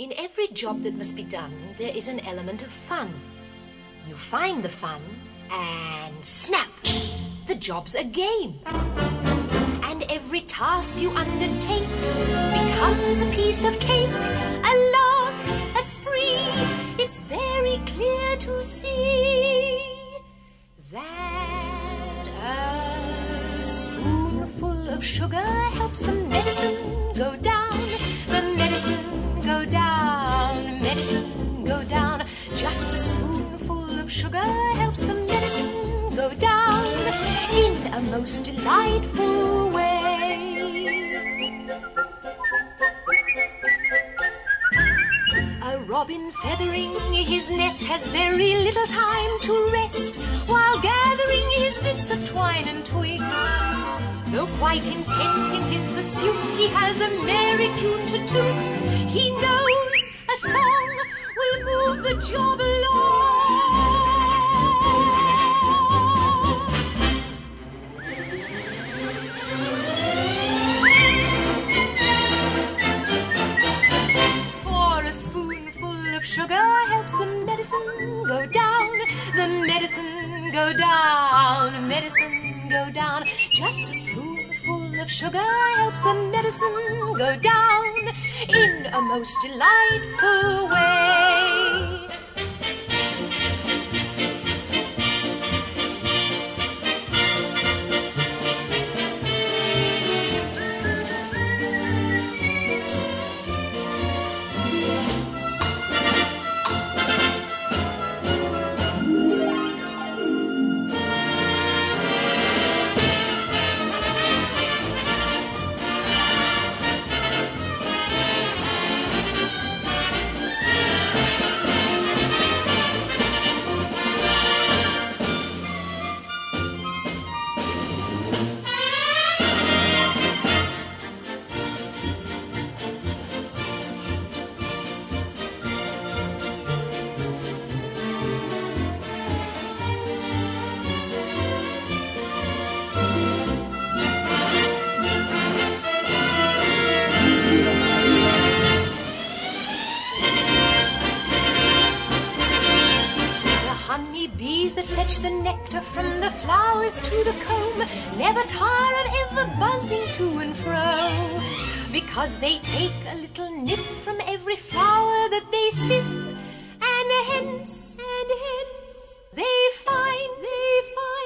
In every job that must be done, there is an element of fun. You find the fun, and snap! The job's a game. And every task you undertake becomes a piece of cake, a lark, a spree. It's very clear to see that a spoonful of sugar helps the medicine go down, the medicine go down, medicine go down. Just a spoonful of sugar helps the medicine go down in a most delightful way. A robin feathering his nest has very little time to rest while gathering his bits of twine and twig. Though quite intent in his pursuit, he has a merry tune to toot. He knows a song will move the job along. For a spoonful of sugar helps the medicine go down, the medicine go down, medicine go down. Just a spoonful of sugar helps the medicine go down in a most delightful way. The nectar from the flowers to the comb never tire of ever buzzing to and fro. Because they take a little nip from every flower that they sip and hence and hence they find they find